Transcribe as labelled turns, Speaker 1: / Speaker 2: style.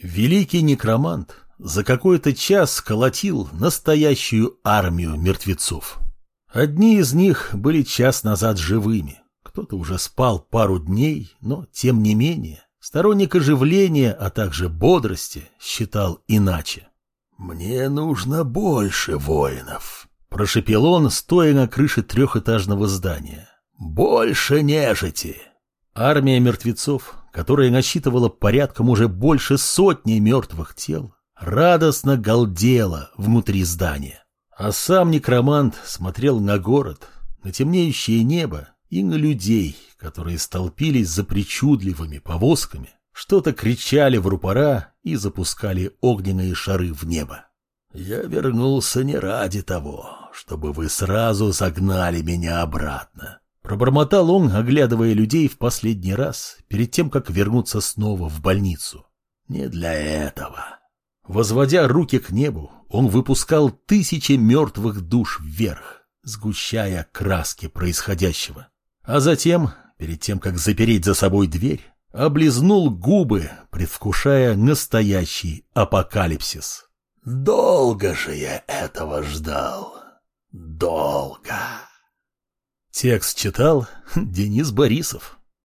Speaker 1: Великий некромант за какой-то час колотил настоящую армию мертвецов. Одни из них были час назад живыми, кто-то уже спал пару дней, но тем не менее сторонник оживления, а также бодрости считал иначе. «Мне нужно больше воинов», — прошепел он, стоя на крыше трехэтажного здания. «Больше нежити!» Армия мертвецов, которая насчитывала порядком уже больше сотни мертвых тел, радостно галдела внутри здания. А сам некромант смотрел на город, на темнеющее небо и на людей, которые столпились за причудливыми повозками, что-то кричали в рупора и запускали огненные шары в небо. «Я вернулся не ради того, чтобы вы сразу загнали меня обратно», Пробормотал он, оглядывая людей в последний раз, перед тем, как вернуться снова в больницу. Не для этого. Возводя руки к небу, он выпускал тысячи мертвых душ вверх, сгущая краски происходящего. А затем, перед тем, как запереть за собой дверь, облизнул губы, предвкушая настоящий апокалипсис. «Долго же я этого ждал. Долго». Текст читал Денис Борисов.